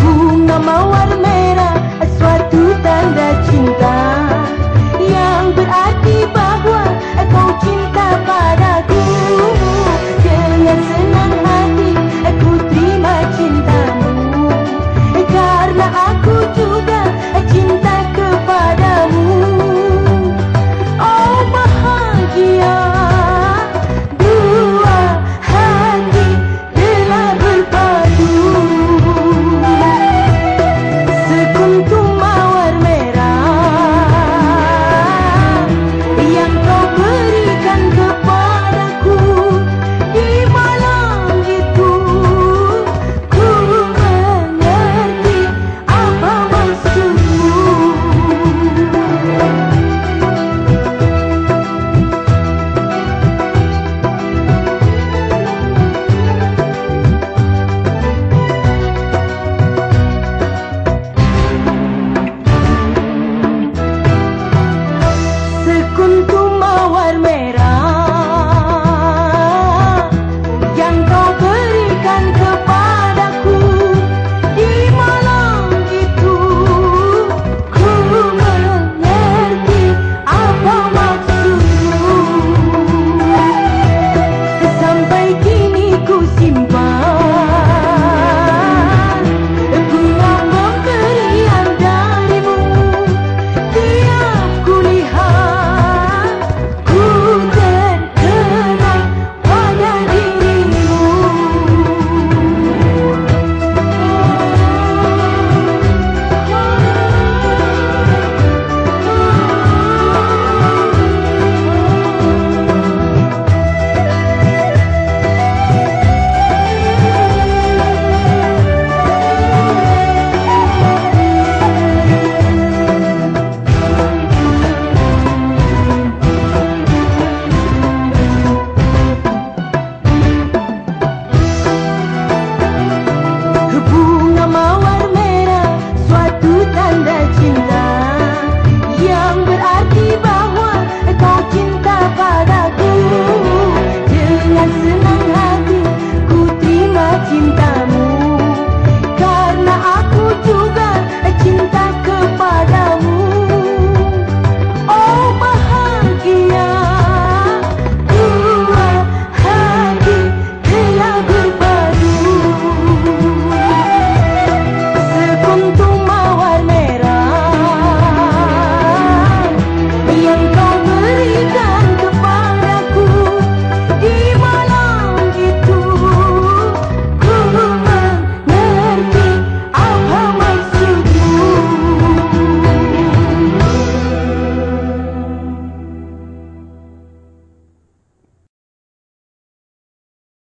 bunga mawar merah